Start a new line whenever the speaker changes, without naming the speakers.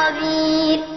خبير